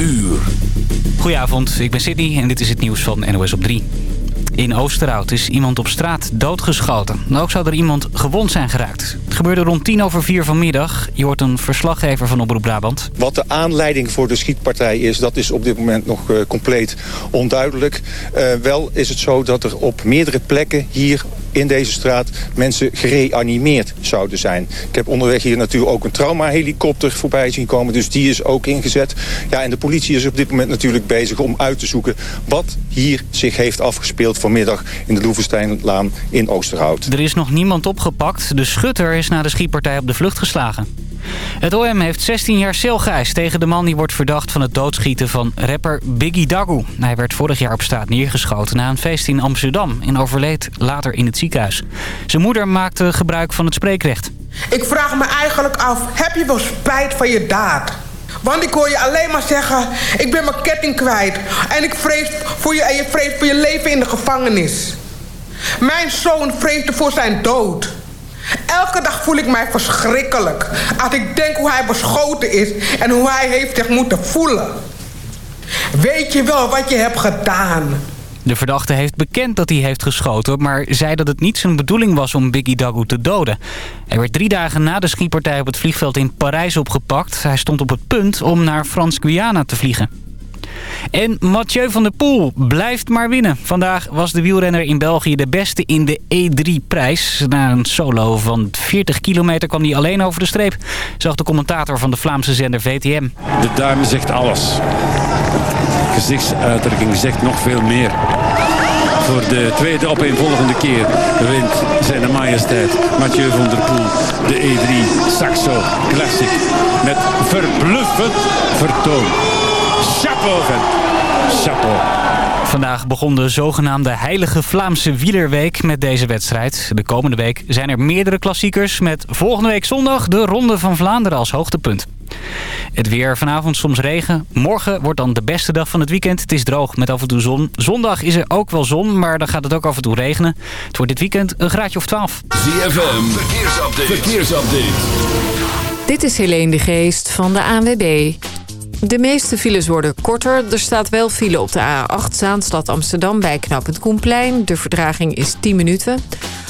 uur. Goedenavond, ik ben Sydney en dit is het nieuws van NOS op 3. In Oosterhout is iemand op straat doodgeschoten. Ook zou er iemand gewond zijn geraakt. Het gebeurde rond tien over vier vanmiddag. Je hoort een verslaggever van Oproep Brabant. Wat de aanleiding voor de schietpartij is, dat is op dit moment nog uh, compleet onduidelijk. Uh, wel is het zo dat er op meerdere plekken hier in deze straat mensen gereanimeerd zouden zijn. Ik heb onderweg hier natuurlijk ook een traumahelikopter voorbij zien komen. Dus die is ook ingezet. Ja, en de politie is op dit moment natuurlijk bezig om uit te zoeken... wat hier zich heeft afgespeeld vanmiddag in de Loevesteinlaan in Oosterhout. Er is nog niemand opgepakt. De schutter is na de schietpartij op de vlucht geslagen. Het OM heeft 16 jaar cel geëist tegen de man die wordt verdacht van het doodschieten van rapper Biggie Dagu. Hij werd vorig jaar op straat neergeschoten na een feest in Amsterdam en overleed later in het Zijn moeder maakte gebruik van het spreekrecht. Ik vraag me eigenlijk af, heb je wel spijt van je daad? Want ik hoor je alleen maar zeggen, ik ben mijn ketting kwijt. En ik vrees voor je en je vreest voor je leven in de gevangenis. Mijn zoon vreesde voor zijn dood. Elke dag voel ik mij verschrikkelijk. Als ik denk hoe hij beschoten is en hoe hij heeft zich moeten voelen. Weet je wel wat je hebt gedaan? De verdachte heeft bekend dat hij heeft geschoten... maar zei dat het niet zijn bedoeling was om Biggie Dagu te doden. Hij werd drie dagen na de schietpartij op het vliegveld in Parijs opgepakt. Hij stond op het punt om naar Frans-Guyana te vliegen. En Mathieu van der Poel blijft maar winnen. Vandaag was de wielrenner in België de beste in de E3-prijs. Na een solo van 40 kilometer kwam hij alleen over de streep. Zag de commentator van de Vlaamse zender VTM. De duim zegt alles. Gezichtsuitdrukking zegt nog veel meer. Voor de tweede opeenvolgende keer wint zijn majesteit Mathieu van der Poel de E3 Saxo Classic. Met verbluffend vertoon. Chapeau, vent. Chapeau. Vandaag begon de zogenaamde Heilige Vlaamse Wielerweek met deze wedstrijd. De komende week zijn er meerdere klassiekers met volgende week zondag de Ronde van Vlaanderen als hoogtepunt. Het weer vanavond soms regen. Morgen wordt dan de beste dag van het weekend. Het is droog met af en toe zon. Zondag is er ook wel zon, maar dan gaat het ook af en toe regenen. Het wordt dit weekend een graadje of 12. ZFM, verkeersupdate. verkeersupdate. Dit is Helene de Geest van de ANWB. De meeste files worden korter. Er staat wel file op de A8 Zaanstad Amsterdam bij knooppunt Koenplein. De verdraging is 10 minuten.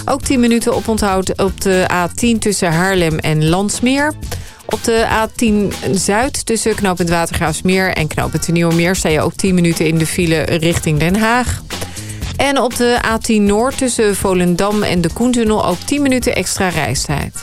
Ook 10 minuten op onthoud op de A10 tussen Haarlem en Landsmeer. Op de A10 Zuid tussen knooppunt Watergraafsmeer en knooppunt Nieuwemeer... sta je ook 10 minuten in de file richting Den Haag. En op de A10 Noord tussen Volendam en de Koentunnel ook 10 minuten extra reistijd.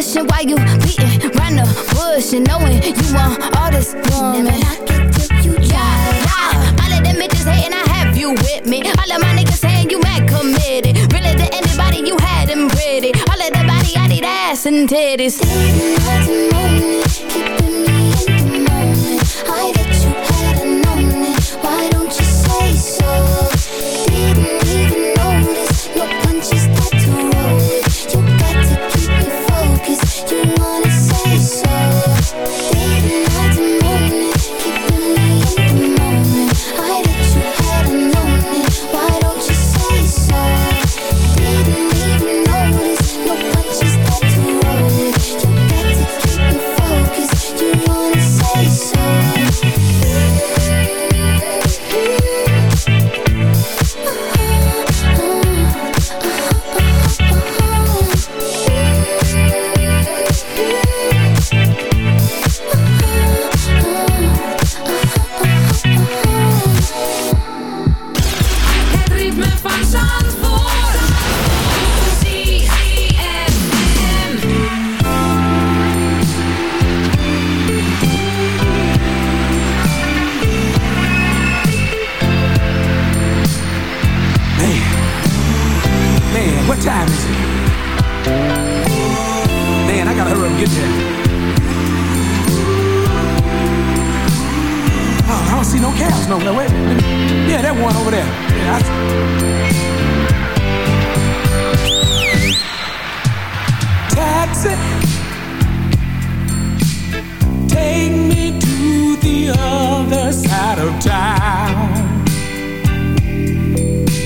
Pushing while you beating round the bush and knowing you want all this woman. Never knock it till you try. All of them bitches hating, I have you with me. All of my niggas saying you mad committed. Really to anybody you had them pretty. All of the body, I need ass and titties. Didn't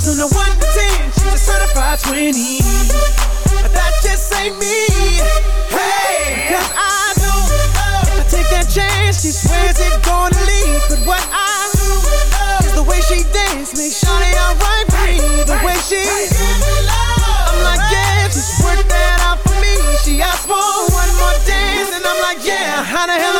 Cause on the 1 to 10, she's a certified 20. But that just ain't me. Hey! Cause I know if I take that chance, she swears it's gonna leave. But what I know is the way she dance makes Shawty alright me. The way she I'm like, yeah, just work that out for me. She asked for one more dance, and I'm like, yeah, how the hell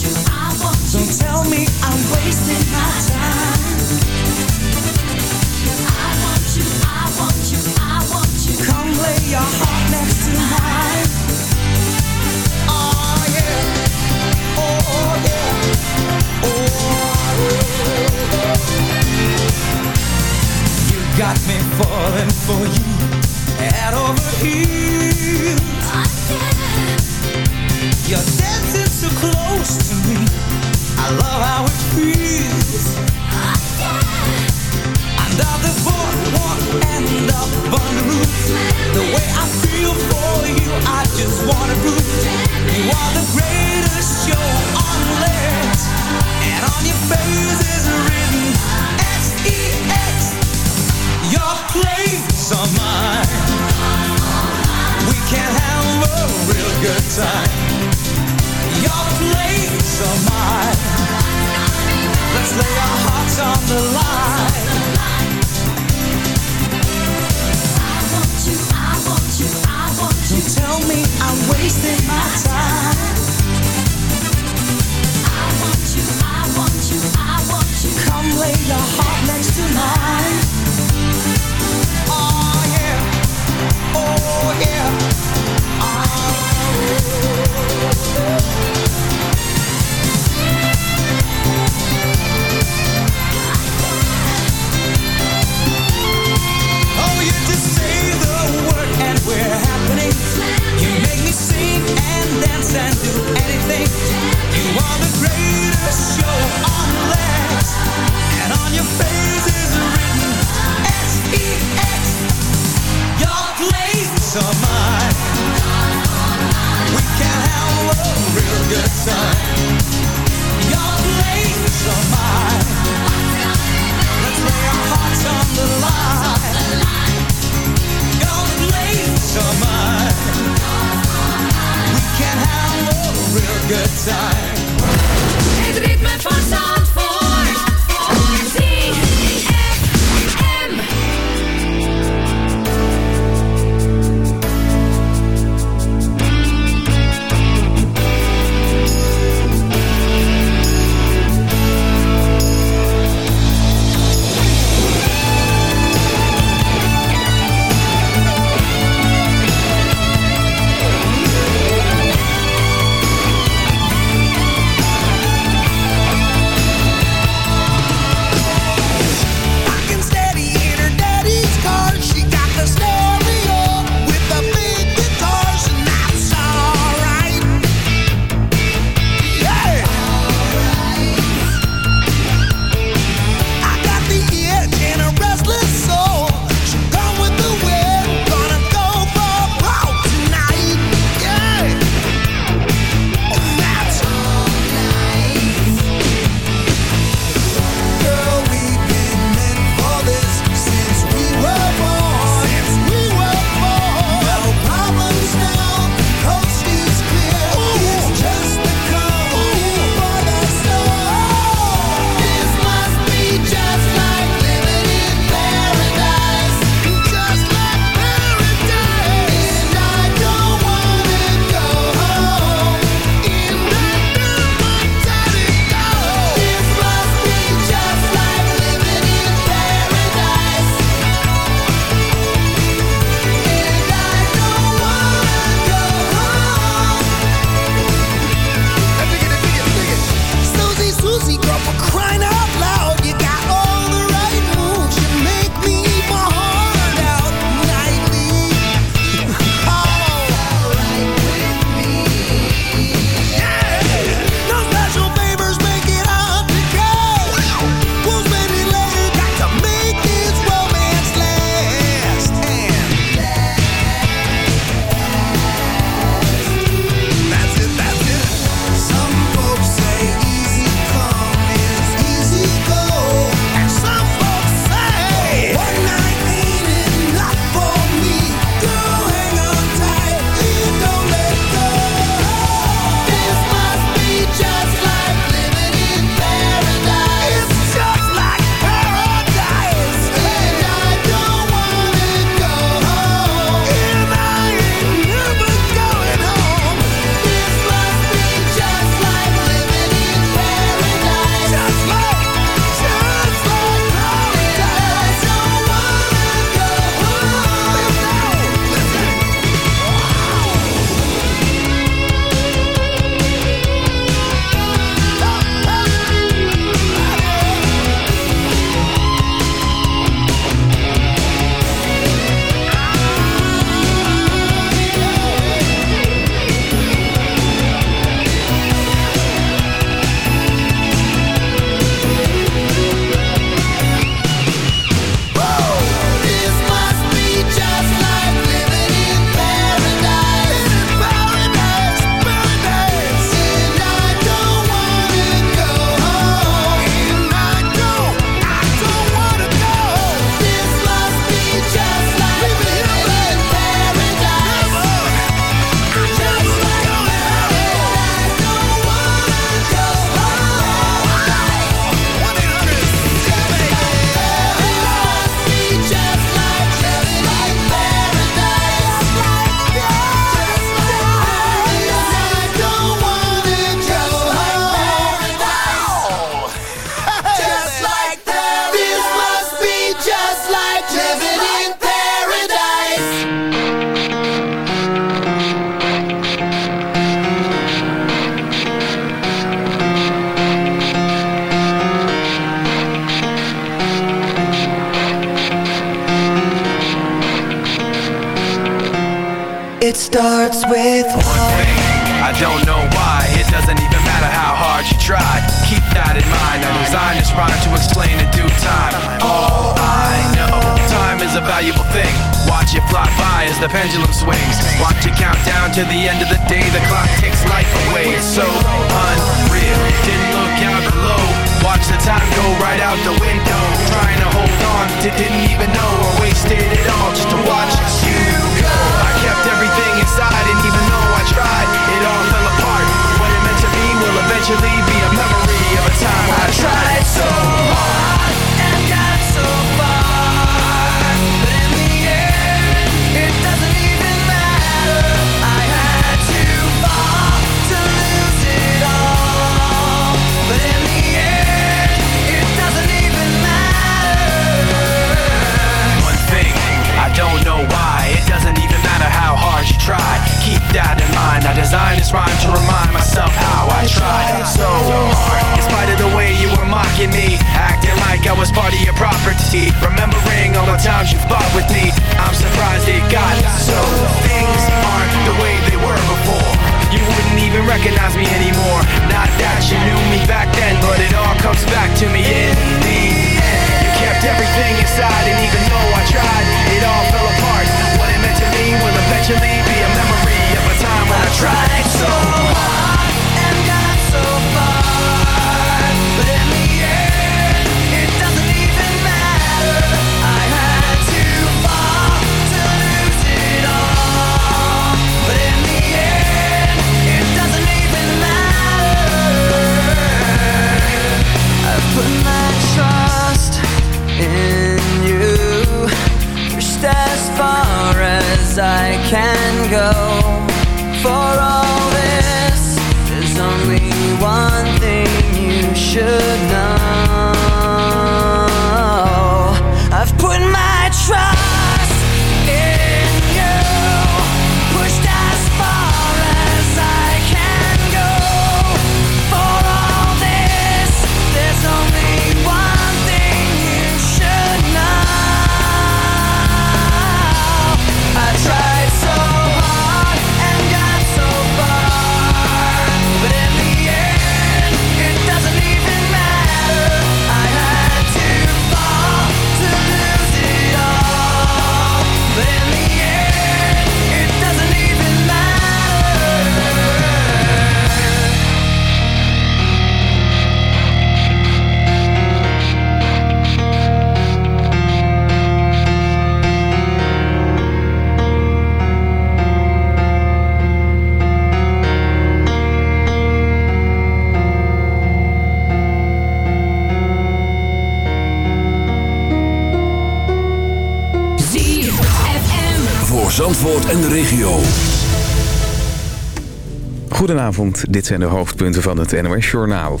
Dit zijn de hoofdpunten van het NOS-journaal.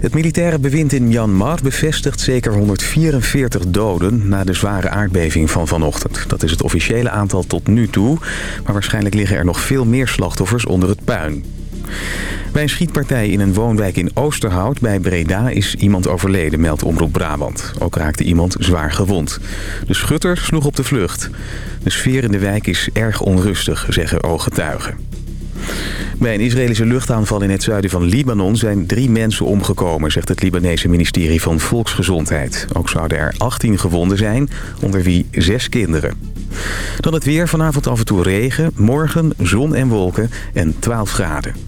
Het militaire bewind in Myanmar bevestigt zeker 144 doden... na de zware aardbeving van vanochtend. Dat is het officiële aantal tot nu toe. Maar waarschijnlijk liggen er nog veel meer slachtoffers onder het puin. Bij een schietpartij in een woonwijk in Oosterhout bij Breda is iemand overleden, meldt Omroep Brabant. Ook raakte iemand zwaar gewond. De schutter sloeg op de vlucht. De sfeer in de wijk is erg onrustig, zeggen ooggetuigen. Bij een Israëlische luchtaanval in het zuiden van Libanon zijn drie mensen omgekomen, zegt het Libanese ministerie van Volksgezondheid. Ook zouden er 18 gewonden zijn, onder wie zes kinderen. Dan het weer, vanavond af en toe regen, morgen zon en wolken en 12 graden.